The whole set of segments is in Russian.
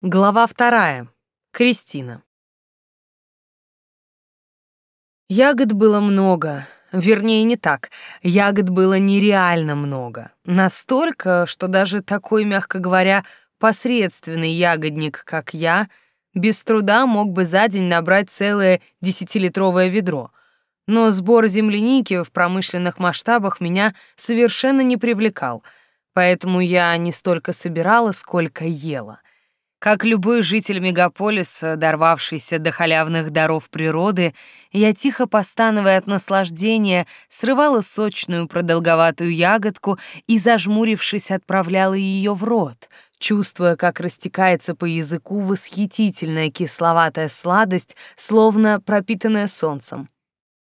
Глава вторая. Кристина. Ягод было много. Вернее, не так. Ягод было нереально много. Настолько, что даже такой, мягко говоря, посредственный ягодник, как я, без труда мог бы за день набрать целое десятилитровое ведро. Но сбор земляники в промышленных масштабах меня совершенно не привлекал, поэтому я не столько собирала, сколько ела — как любой житель мегаполиса, дорвавшийся до халявных даров природы, я, тихо постановая от наслаждения, срывала сочную продолговатую ягодку и, зажмурившись, отправляла ее в рот, чувствуя, как растекается по языку восхитительная кисловатая сладость, словно пропитанная солнцем.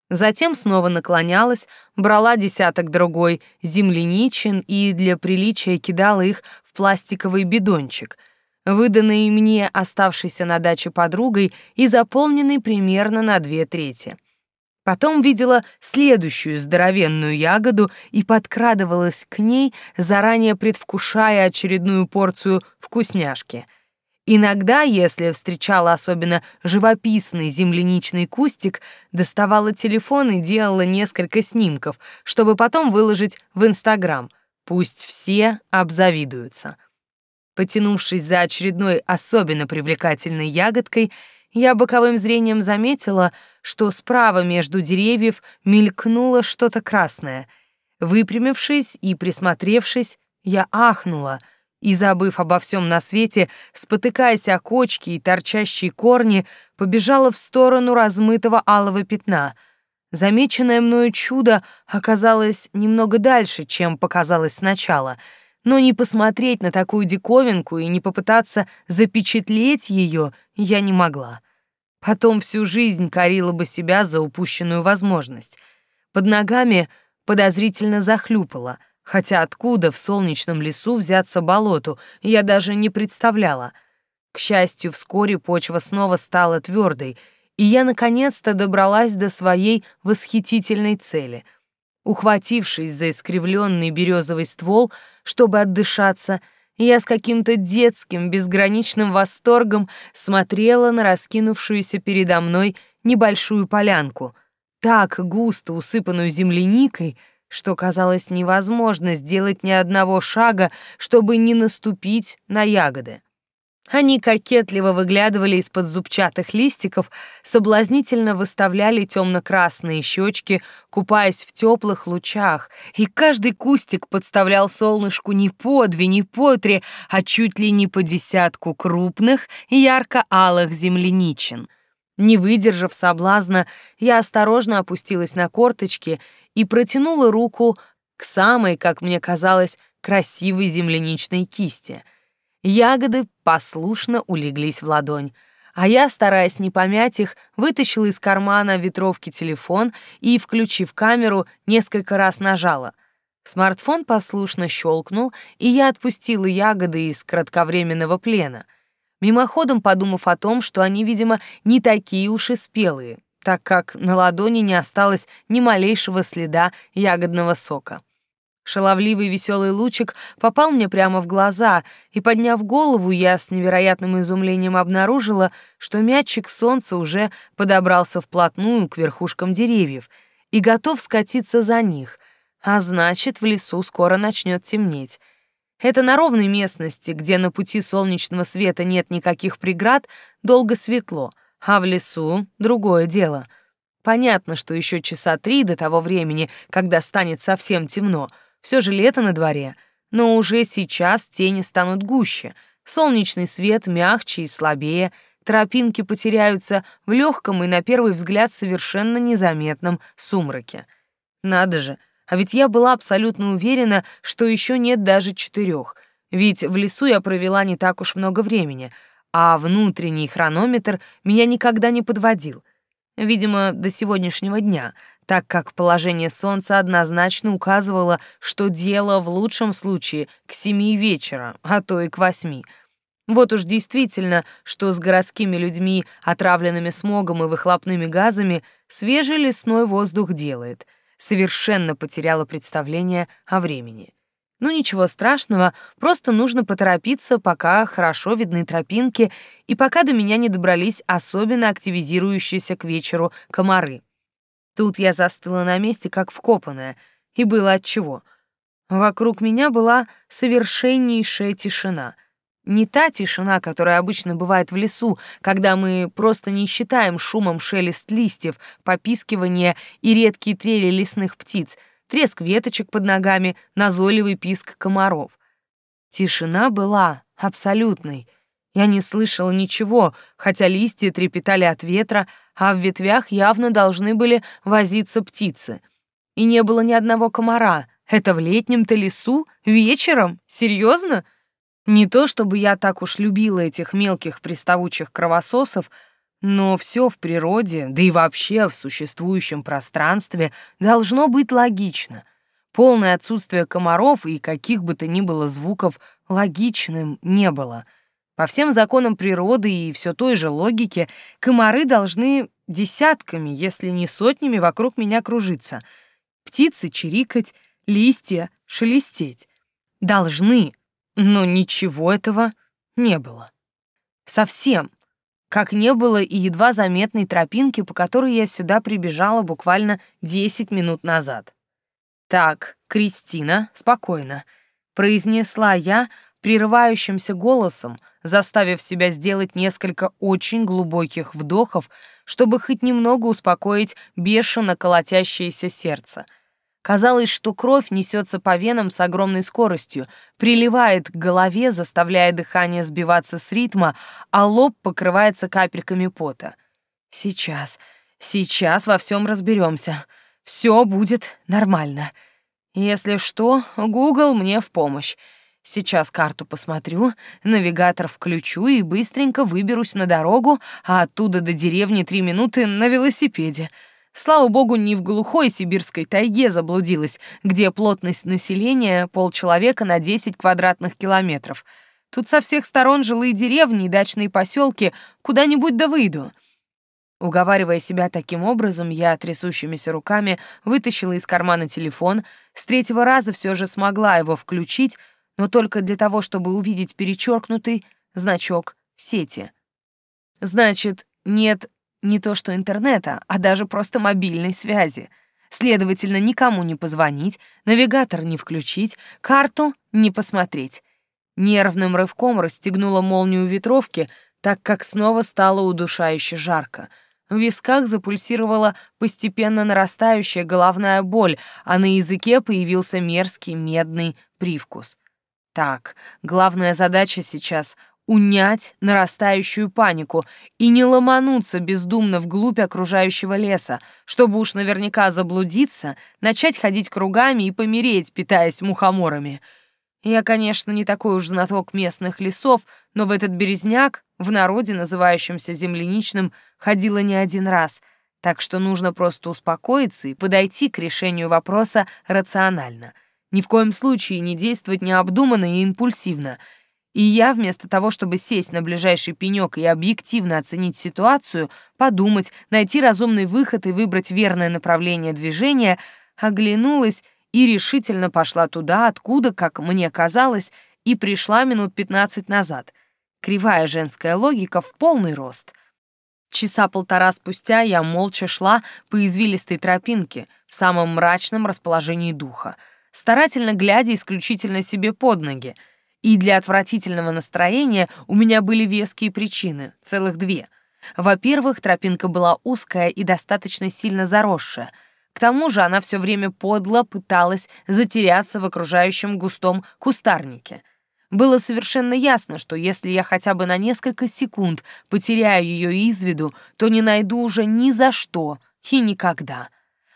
Затем снова наклонялась, брала десяток другой земляничин и для приличия кидала их в пластиковый бидончик — выданный мне оставшейся на даче подругой и заполненный примерно на две трети. Потом видела следующую здоровенную ягоду и подкрадывалась к ней, заранее предвкушая очередную порцию вкусняшки. Иногда, если встречала особенно живописный земляничный кустик, доставала телефон и делала несколько снимков, чтобы потом выложить в Инстаграм. Пусть все обзавидуются. Потянувшись за очередной особенно привлекательной ягодкой, я боковым зрением заметила, что справа между деревьев мелькнуло что-то красное. Выпрямившись и присмотревшись, я ахнула и, забыв обо всем на свете, спотыкаясь о кочки и торчащие корни, побежала в сторону размытого алого пятна. Замеченное мною чудо оказалось немного дальше, чем показалось сначала — но не посмотреть на такую диковинку и не попытаться запечатлеть ее я не могла. Потом всю жизнь корила бы себя за упущенную возможность. Под ногами подозрительно захлюпала, хотя откуда в солнечном лесу взяться болоту, я даже не представляла. К счастью, вскоре почва снова стала твердой, и я наконец-то добралась до своей восхитительной цели — Ухватившись за искривленный березовый ствол, чтобы отдышаться, я с каким-то детским, безграничным восторгом смотрела на раскинувшуюся передо мной небольшую полянку, так густо усыпанную земляникой, что казалось невозможно сделать ни одного шага, чтобы не наступить на ягоды. Они кокетливо выглядывали из-под зубчатых листиков, соблазнительно выставляли темно-красные щечки, купаясь в теплых лучах, и каждый кустик подставлял солнышку не по две, не по три, а чуть ли не по десятку крупных ярко-алых земляничин. Не выдержав соблазна, я осторожно опустилась на корточки и протянула руку к самой, как мне казалось, красивой земляничной кисти — Ягоды послушно улеглись в ладонь, а я, стараясь не помять их, вытащила из кармана ветровки телефон и, включив камеру, несколько раз нажала. Смартфон послушно щелкнул, и я отпустила ягоды из кратковременного плена, мимоходом подумав о том, что они, видимо, не такие уж и спелые, так как на ладони не осталось ни малейшего следа ягодного сока. Шаловливый веселый лучик попал мне прямо в глаза, и, подняв голову, я с невероятным изумлением обнаружила, что мячик солнца уже подобрался вплотную к верхушкам деревьев и готов скатиться за них, а значит, в лесу скоро начнет темнеть. Это на ровной местности, где на пути солнечного света нет никаких преград, долго светло, а в лесу другое дело. Понятно, что еще часа три до того времени, когда станет совсем темно — все же лето на дворе, но уже сейчас тени станут гуще, солнечный свет мягче и слабее, тропинки потеряются в легком и, на первый взгляд, совершенно незаметном сумраке. Надо же, а ведь я была абсолютно уверена, что еще нет даже четырех, ведь в лесу я провела не так уж много времени, а внутренний хронометр меня никогда не подводил. Видимо, до сегодняшнего дня, так как положение солнца однозначно указывало, что дело в лучшем случае к семи вечера, а то и к восьми. Вот уж действительно, что с городскими людьми, отравленными смогом и выхлопными газами, свежий лесной воздух делает. Совершенно потеряла представление о времени. Ну ничего страшного, просто нужно поторопиться, пока хорошо видны тропинки и пока до меня не добрались особенно активизирующиеся к вечеру комары. Тут я застыла на месте, как вкопанная, и было отчего. Вокруг меня была совершеннейшая тишина. Не та тишина, которая обычно бывает в лесу, когда мы просто не считаем шумом шелест листьев, попискивание и редкие трели лесных птиц — треск веточек под ногами, назойливый писк комаров. Тишина была абсолютной. Я не слышала ничего, хотя листья трепетали от ветра, а в ветвях явно должны были возиться птицы. И не было ни одного комара. Это в летнем-то лесу? Вечером? Серьезно? Не то чтобы я так уж любила этих мелких приставучих кровососов, но все в природе, да и вообще в существующем пространстве должно быть логично. Полное отсутствие комаров и каких бы то ни было звуков логичным не было. По всем законам природы и все той же логике комары должны десятками, если не сотнями вокруг меня кружиться. Птицы чирикать, листья шелестеть. Должны, но ничего этого не было. Совсем как не было и едва заметной тропинки, по которой я сюда прибежала буквально 10 минут назад. «Так, Кристина, спокойно», — произнесла я прерывающимся голосом, заставив себя сделать несколько очень глубоких вдохов, чтобы хоть немного успокоить бешено колотящееся сердце — Казалось, что кровь несется по венам с огромной скоростью, приливает к голове, заставляя дыхание сбиваться с ритма, а лоб покрывается капельками пота. Сейчас, сейчас во всем разберемся. Все будет нормально. Если что, Google мне в помощь. Сейчас карту посмотрю, навигатор включу и быстренько выберусь на дорогу, а оттуда до деревни три минуты на велосипеде. Слава богу, не в глухой сибирской тайге заблудилась, где плотность населения полчеловека на 10 квадратных километров. Тут со всех сторон жилые деревни и дачные поселки, куда-нибудь да выйду. Уговаривая себя таким образом, я трясущимися руками вытащила из кармана телефон, с третьего раза все же смогла его включить, но только для того, чтобы увидеть перечеркнутый значок сети. Значит, нет не то что интернета, а даже просто мобильной связи. Следовательно, никому не позвонить, навигатор не включить, карту не посмотреть. Нервным рывком расстегнула молнию ветровки, так как снова стало удушающе жарко. В висках запульсировала постепенно нарастающая головная боль, а на языке появился мерзкий медный привкус. Так, главная задача сейчас унять нарастающую панику и не ломануться бездумно вглубь окружающего леса, чтобы уж наверняка заблудиться, начать ходить кругами и помереть, питаясь мухоморами. Я, конечно, не такой уж знаток местных лесов, но в этот березняк, в народе, называющемся земляничным, ходила не один раз, так что нужно просто успокоиться и подойти к решению вопроса рационально. Ни в коем случае не действовать необдуманно и импульсивно — и я, вместо того, чтобы сесть на ближайший пенек и объективно оценить ситуацию, подумать, найти разумный выход и выбрать верное направление движения, оглянулась и решительно пошла туда, откуда, как мне казалось, и пришла минут пятнадцать назад. Кривая женская логика в полный рост. Часа полтора спустя я молча шла по извилистой тропинке в самом мрачном расположении духа, старательно глядя исключительно себе под ноги — и для отвратительного настроения у меня были веские причины, целых две. Во-первых, тропинка была узкая и достаточно сильно заросшая. К тому же она все время подло пыталась затеряться в окружающем густом кустарнике. Было совершенно ясно, что если я хотя бы на несколько секунд потеряю ее из виду, то не найду уже ни за что и никогда.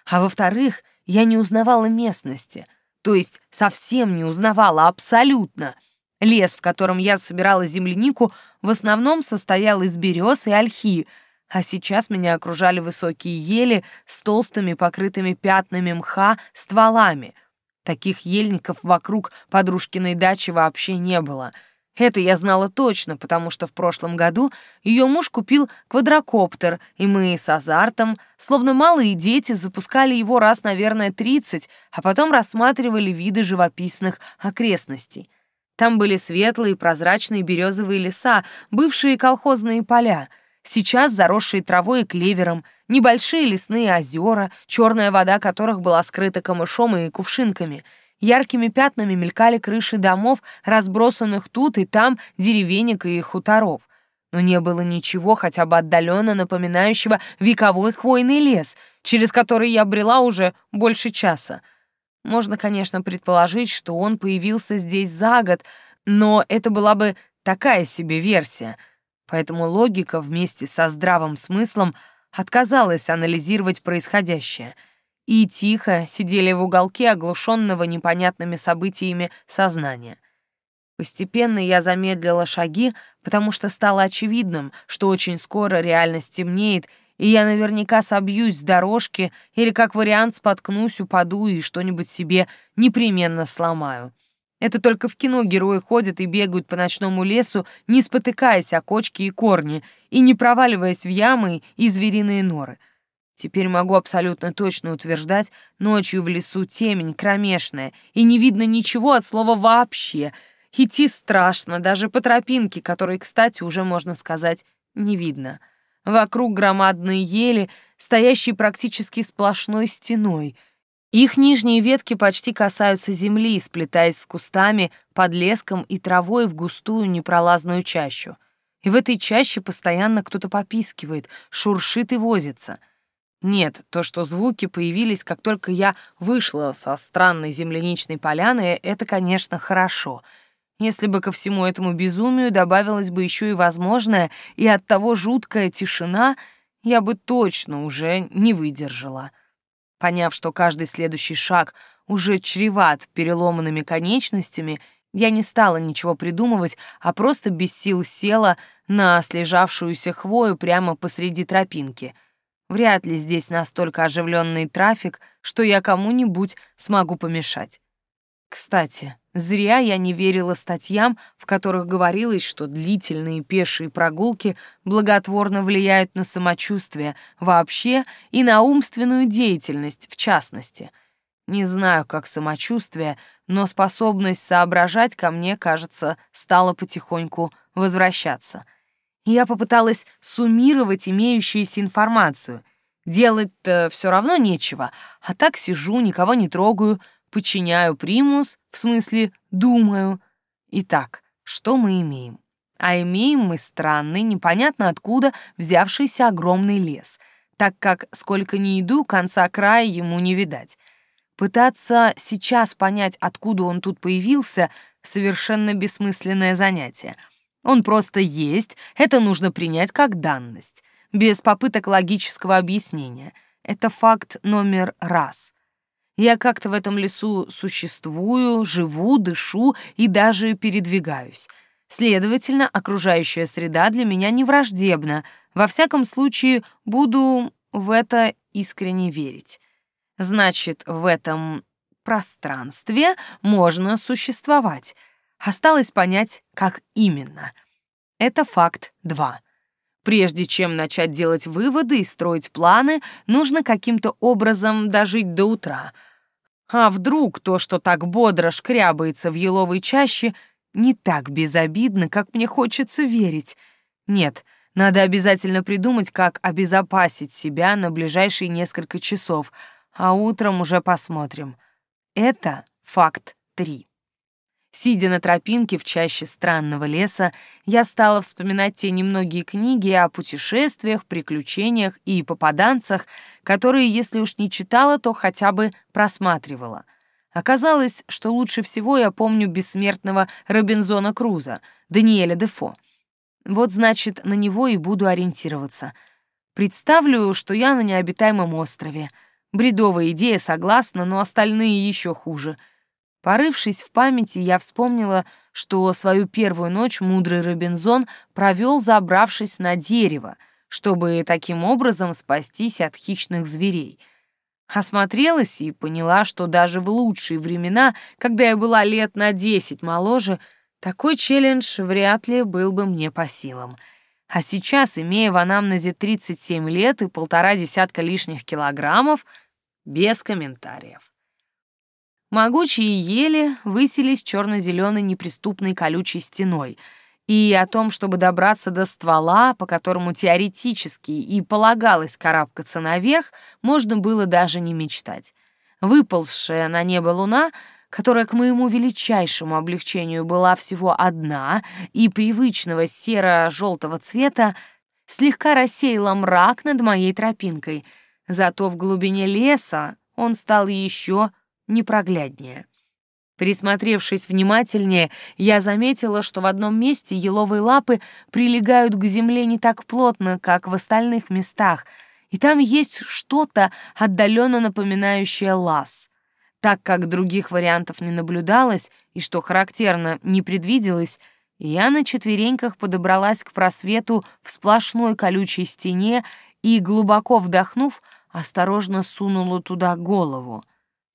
А во-вторых, я не узнавала местности, то есть совсем не узнавала абсолютно — Лес, в котором я собирала землянику, в основном состоял из берез и ольхи, а сейчас меня окружали высокие ели с толстыми, покрытыми пятнами мха, стволами. Таких ельников вокруг подружкиной дачи вообще не было. Это я знала точно, потому что в прошлом году ее муж купил квадрокоптер, и мы с азартом, словно малые дети, запускали его раз, наверное, 30, а потом рассматривали виды живописных окрестностей. Там были светлые прозрачные березовые леса, бывшие колхозные поля, сейчас заросшие травой и клевером, небольшие лесные озера, черная вода которых была скрыта камышом и кувшинками — Яркими пятнами мелькали крыши домов, разбросанных тут и там деревенек и хуторов. Но не было ничего хотя бы отдаленно напоминающего вековой хвойный лес, через который я брела уже больше часа. Можно, конечно, предположить, что он появился здесь за год, но это была бы такая себе версия. Поэтому логика вместе со здравым смыслом отказалась анализировать происходящее — и тихо сидели в уголке оглушенного непонятными событиями сознания. Постепенно я замедлила шаги, потому что стало очевидным, что очень скоро реальность темнеет, и я наверняка собьюсь с дорожки или, как вариант, споткнусь, упаду и что-нибудь себе непременно сломаю. Это только в кино герои ходят и бегают по ночному лесу, не спотыкаясь о кочки и корни, и не проваливаясь в ямы и звериные норы — Теперь могу абсолютно точно утверждать, ночью в лесу темень кромешная, и не видно ничего от слова «вообще». Идти страшно, даже по тропинке, которой, кстати, уже, можно сказать, не видно. Вокруг громадные ели, стоящие практически сплошной стеной. Их нижние ветки почти касаются земли, сплетаясь с кустами, подлеском и травой в густую непролазную чащу. И в этой чаще постоянно кто-то попискивает, шуршит и возится — нет, то, что звуки появились, как только я вышла со странной земляничной поляны, это, конечно, хорошо. Если бы ко всему этому безумию добавилась бы еще и возможная и оттого жуткая тишина, я бы точно уже не выдержала. Поняв, что каждый следующий шаг уже чреват переломанными конечностями, я не стала ничего придумывать, а просто без сил села на слежавшуюся хвою прямо посреди тропинки — Вряд ли здесь настолько оживленный трафик, что я кому-нибудь смогу помешать. Кстати, зря я не верила статьям, в которых говорилось, что длительные пешие прогулки благотворно влияют на самочувствие вообще и на умственную деятельность в частности. Не знаю, как самочувствие, но способность соображать ко мне, кажется, стала потихоньку возвращаться — я попыталась суммировать имеющуюся информацию. Делать-то все равно нечего, а так сижу, никого не трогаю, подчиняю примус, в смысле думаю. Итак, что мы имеем? А имеем мы странный, непонятно откуда взявшийся огромный лес, так как сколько ни иду, конца края ему не видать. Пытаться сейчас понять, откуда он тут появился, совершенно бессмысленное занятие — он просто есть, это нужно принять как данность, без попыток логического объяснения. Это факт номер раз. Я как-то в этом лесу существую, живу, дышу и даже передвигаюсь. Следовательно, окружающая среда для меня не враждебна. Во всяком случае, буду в это искренне верить. Значит, в этом пространстве можно существовать — Осталось понять, как именно. Это факт 2. Прежде чем начать делать выводы и строить планы, нужно каким-то образом дожить до утра. А вдруг то, что так бодро шкрябается в еловой чаще, не так безобидно, как мне хочется верить? Нет, надо обязательно придумать, как обезопасить себя на ближайшие несколько часов, а утром уже посмотрим. Это факт 3. Сидя на тропинке в чаще странного леса, я стала вспоминать те немногие книги о путешествиях, приключениях и попаданцах, которые, если уж не читала, то хотя бы просматривала. Оказалось, что лучше всего я помню бессмертного Робинзона Круза, Даниэля Дефо. Вот, значит, на него и буду ориентироваться. Представлю, что я на необитаемом острове. Бредовая идея, согласна, но остальные еще хуже — Порывшись в памяти, я вспомнила, что свою первую ночь мудрый Робинзон провел, забравшись на дерево, чтобы таким образом спастись от хищных зверей. Осмотрелась и поняла, что даже в лучшие времена, когда я была лет на десять моложе, Такой челлендж вряд ли был бы мне по силам. А сейчас, имея в анамнезе 37 лет и полтора десятка лишних килограммов, без комментариев. Могучие ели высились черно-зеленой неприступной колючей стеной, и о том, чтобы добраться до ствола, по которому теоретически и полагалось карабкаться наверх, можно было даже не мечтать. Выползшая на небо луна — которая к моему величайшему облегчению была всего одна и привычного серо-желтого цвета, слегка рассеяла мрак над моей тропинкой, зато в глубине леса он стал еще непрогляднее. Присмотревшись внимательнее, я заметила, что в одном месте еловые лапы прилегают к земле не так плотно, как в остальных местах, и там есть что-то отдаленно напоминающее лаз. Так как других вариантов не наблюдалось и, что характерно, не предвиделось, я на четвереньках подобралась к просвету в сплошной колючей стене и, глубоко вдохнув, осторожно сунула туда голову.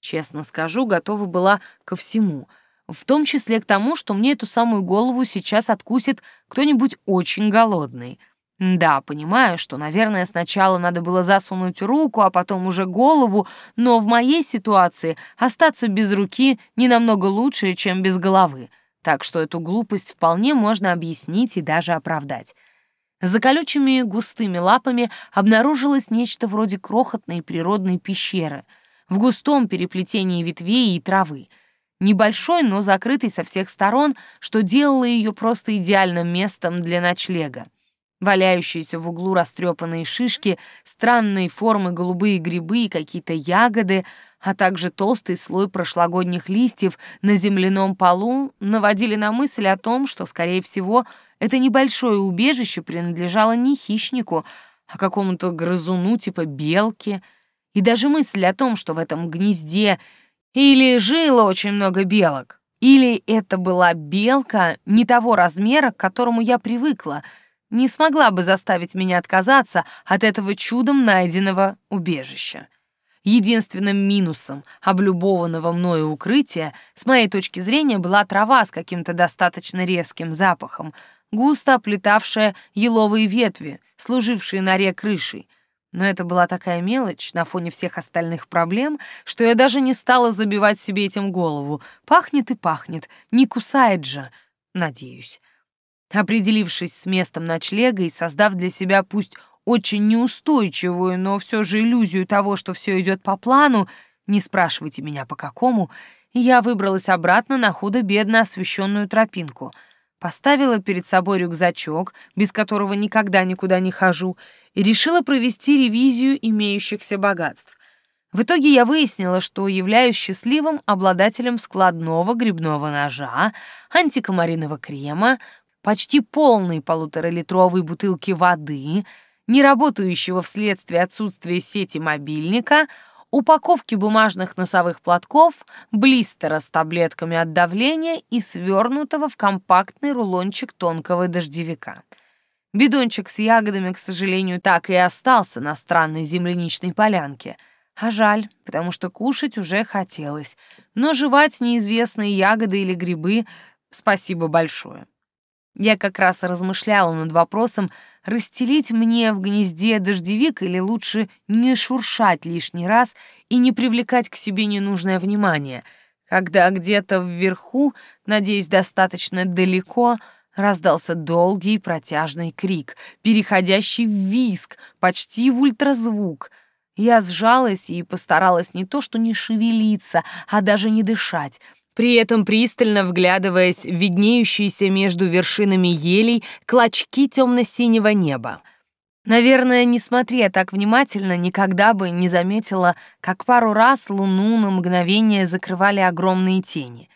Честно скажу, готова была ко всему, в том числе к тому, что мне эту самую голову сейчас откусит кто-нибудь очень голодный — да, понимаю, что, наверное, сначала надо было засунуть руку, а потом уже голову, но в моей ситуации остаться без руки не намного лучше, чем без головы. Так что эту глупость вполне можно объяснить и даже оправдать. За колючими густыми лапами обнаружилось нечто вроде крохотной природной пещеры в густом переплетении ветвей и травы. Небольшой, но закрытый со всех сторон, что делало ее просто идеальным местом для ночлега. Валяющиеся в углу растрепанные шишки, странные формы голубые грибы и какие-то ягоды, а также толстый слой прошлогодних листьев на земляном полу наводили на мысль о том, что, скорее всего, это небольшое убежище принадлежало не хищнику, а какому-то грызуну типа белки. И даже мысль о том, что в этом гнезде или жило очень много белок, или это была белка не того размера, к которому я привыкла — не смогла бы заставить меня отказаться от этого чудом найденного убежища. Единственным минусом облюбованного мною укрытия, с моей точки зрения, была трава с каким-то достаточно резким запахом, густо оплетавшая еловые ветви, служившие норе крышей. Но это была такая мелочь на фоне всех остальных проблем, что я даже не стала забивать себе этим голову. Пахнет и пахнет, не кусает же, надеюсь. Определившись с местом ночлега и создав для себя пусть очень неустойчивую, но все же иллюзию того, что все идет по плану, не спрашивайте меня по какому, я выбралась обратно на худо-бедно освещенную тропинку, поставила перед собой рюкзачок, без которого никогда никуда не хожу, и решила провести ревизию имеющихся богатств. В итоге я выяснила, что являюсь счастливым обладателем складного грибного ножа, антикомариного крема, почти полной полуторалитровой бутылки воды, не работающего вследствие отсутствия сети мобильника, упаковки бумажных носовых платков, блистера с таблетками от давления и свернутого в компактный рулончик тонкого дождевика. Бидончик с ягодами, к сожалению, так и остался на странной земляничной полянке. А жаль, потому что кушать уже хотелось. Но жевать неизвестные ягоды или грибы — спасибо большое. Я как раз размышляла над вопросом, расстелить мне в гнезде дождевик или лучше не шуршать лишний раз и не привлекать к себе ненужное внимание, когда где-то вверху, надеюсь, достаточно далеко, раздался долгий протяжный крик, переходящий в визг, почти в ультразвук. Я сжалась и постаралась не то что не шевелиться, а даже не дышать — при этом пристально вглядываясь в виднеющиеся между вершинами елей клочки темно-синего неба. Наверное, не смотря так внимательно, никогда бы не заметила, как пару раз луну на мгновение закрывали огромные тени.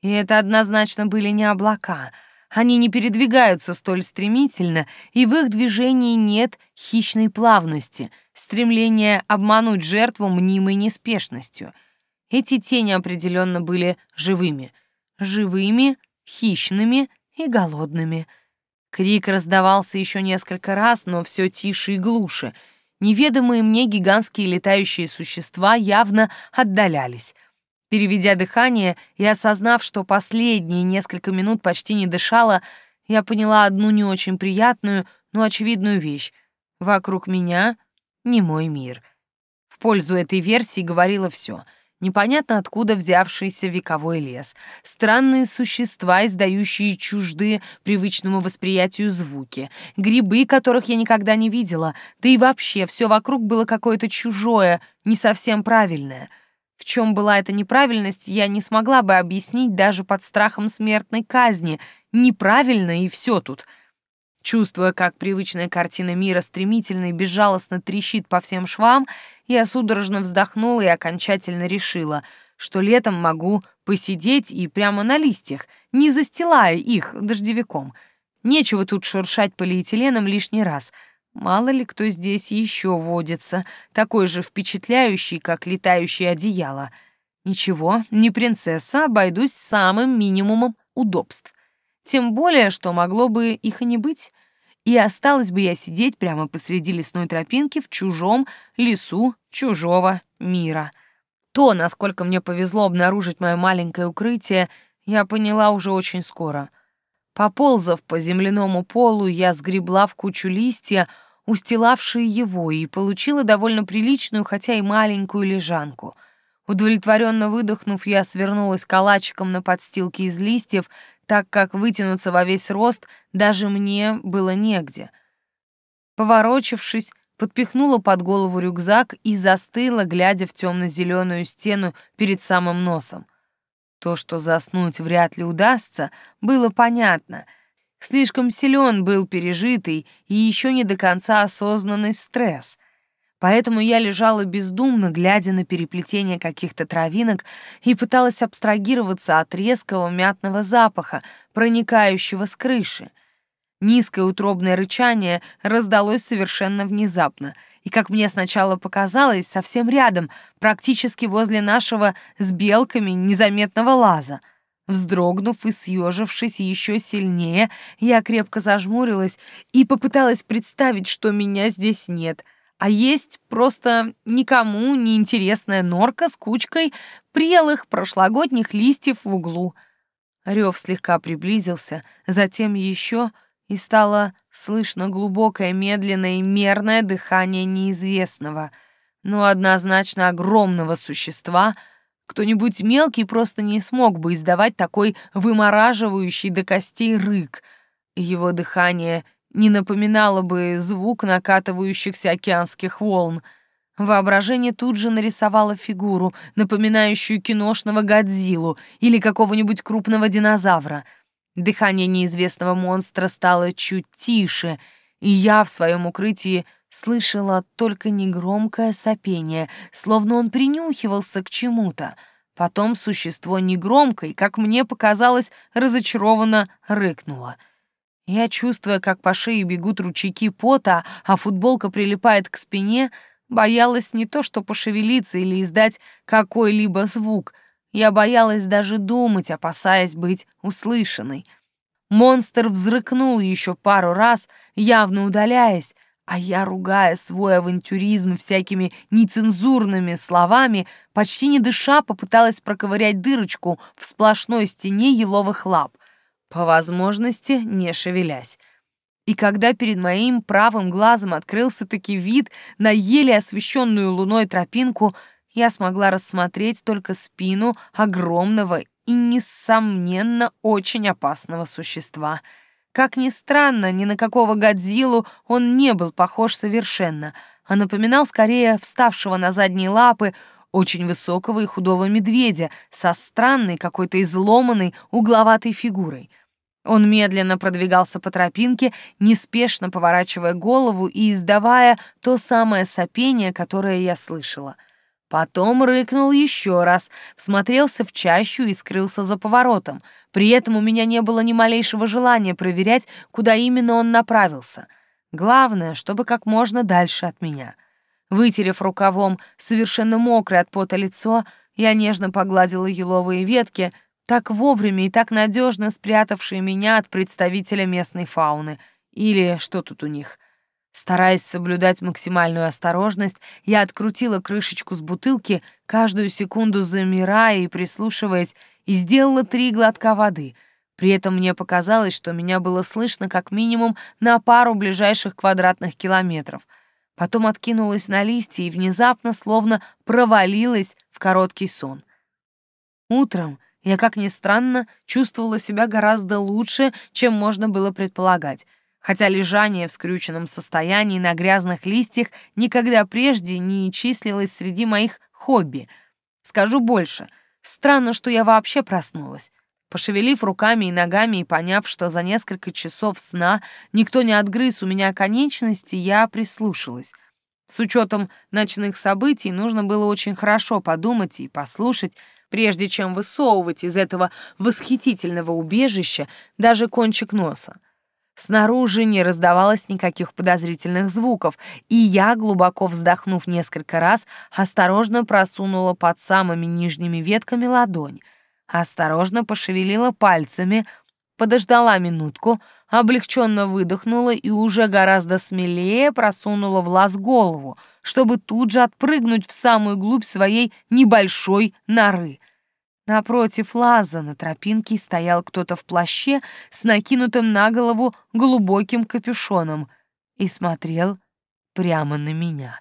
И это однозначно были не облака. Они не передвигаются столь стремительно, и в их движении нет хищной плавности, стремления обмануть жертву мнимой неспешностью — эти тени определенно были живыми. Живыми, хищными и голодными. Крик раздавался еще несколько раз, но все тише и глуше. Неведомые мне гигантские летающие существа явно отдалялись. Переведя дыхание и осознав, что последние несколько минут почти не дышала, я поняла одну не очень приятную, но очевидную вещь. Вокруг меня не мой мир. В пользу этой версии говорило все — непонятно откуда взявшийся вековой лес, странные существа, издающие чуждые привычному восприятию звуки, грибы, которых я никогда не видела, да и вообще все вокруг было какое-то чужое, не совсем правильное. В чем была эта неправильность, я не смогла бы объяснить даже под страхом смертной казни. Неправильно и все тут — Чувствуя, как привычная картина мира стремительно и безжалостно трещит по всем швам, я судорожно вздохнула и окончательно решила, что летом могу посидеть и прямо на листьях, не застилая их дождевиком. Нечего тут шуршать полиэтиленом лишний раз. Мало ли кто здесь еще водится, такой же впечатляющий, как летающее одеяло. Ничего, не принцесса, обойдусь самым минимумом удобств. Тем более, что могло бы их и не быть. И осталась бы я сидеть прямо посреди лесной тропинки в чужом лесу чужого мира. То, насколько мне повезло обнаружить мое маленькое укрытие, я поняла уже очень скоро. Поползав по земляному полу, я сгребла в кучу листья, устилавшие его, и получила довольно приличную, хотя и маленькую лежанку — Удовлетворенно выдохнув, я свернулась калачиком на подстилке из листьев, так как вытянуться во весь рост даже мне было негде. Поворочившись, подпихнула под голову рюкзак и застыла, глядя в темно-зеленую стену перед самым носом. То, что заснуть вряд ли удастся, было понятно. Слишком силен был пережитый и еще не до конца осознанный стресс. Поэтому я лежала бездумно, глядя на переплетение каких-то травинок и пыталась абстрагироваться от резкого мятного запаха, проникающего с крыши. Низкое утробное рычание раздалось совершенно внезапно, и, как мне сначала показалось, совсем рядом, практически возле нашего с белками незаметного лаза. Вздрогнув и съежившись еще сильнее, я крепко зажмурилась и попыталась представить, что меня здесь нет — а есть просто никому не интересная норка с кучкой прелых прошлогодних листьев в углу. Рев слегка приблизился, затем еще, и стало слышно глубокое, медленное и мерное дыхание неизвестного, но однозначно огромного существа — кто-нибудь мелкий просто не смог бы издавать такой вымораживающий до костей рык. Его дыхание не напоминало бы звук накатывающихся океанских волн. Воображение тут же нарисовало фигуру, напоминающую киношного Годзиллу или какого-нибудь крупного динозавра. Дыхание неизвестного монстра стало чуть тише, и я в своем укрытии слышала только негромкое сопение, словно он принюхивался к чему-то. Потом существо негромко и, как мне показалось, разочарованно рыкнуло — я, чувствуя, как по шее бегут ручейки пота, а футболка прилипает к спине, боялась не то что пошевелиться или издать какой-либо звук. Я боялась даже думать, опасаясь быть услышанной. Монстр взрыкнул еще пару раз, явно удаляясь, а я, ругая свой авантюризм всякими нецензурными словами, почти не дыша попыталась проковырять дырочку в сплошной стене еловых лап по возможности не шевелясь. И когда перед моим правым глазом открылся таки вид на еле освещенную луной тропинку, я смогла рассмотреть только спину огромного и, несомненно, очень опасного существа. Как ни странно, ни на какого Годзиллу он не был похож совершенно, а напоминал скорее вставшего на задние лапы очень высокого и худого медведя со странной какой-то изломанной угловатой фигурой — он медленно продвигался по тропинке, неспешно поворачивая голову и издавая то самое сопение, которое я слышала. Потом рыкнул еще раз, всмотрелся в чащу и скрылся за поворотом. При этом у меня не было ни малейшего желания проверять, куда именно он направился. Главное, чтобы как можно дальше от меня. Вытерев рукавом совершенно мокрое от пота лицо, я нежно погладила еловые ветки, так вовремя и так надежно спрятавшие меня от представителя местной фауны. Или что тут у них? Стараясь соблюдать максимальную осторожность, я открутила крышечку с бутылки, каждую секунду замирая и прислушиваясь, и сделала три глотка воды. При этом мне показалось, что меня было слышно как минимум на пару ближайших квадратных километров. Потом откинулась на листья и внезапно словно провалилась в короткий сон. Утром я, как ни странно, чувствовала себя гораздо лучше, чем можно было предполагать — хотя лежание в скрюченном состоянии на грязных листьях никогда прежде не числилось среди моих хобби. Скажу больше, странно, что я вообще проснулась. Пошевелив руками и ногами и поняв, что за несколько часов сна никто не отгрыз у меня конечности, я прислушалась. С учетом ночных событий нужно было очень хорошо подумать и послушать, прежде чем высовывать из этого восхитительного убежища даже кончик носа. Снаружи не раздавалось никаких подозрительных звуков, и я, глубоко вздохнув несколько раз, осторожно просунула под самыми нижними ветками ладонь, осторожно пошевелила пальцами, подождала минутку, облегченно выдохнула и уже гораздо смелее просунула в лаз голову, чтобы тут же отпрыгнуть в самую глубь своей небольшой норы — Напротив лаза на тропинке стоял кто-то в плаще с накинутым на голову глубоким капюшоном и смотрел прямо на меня.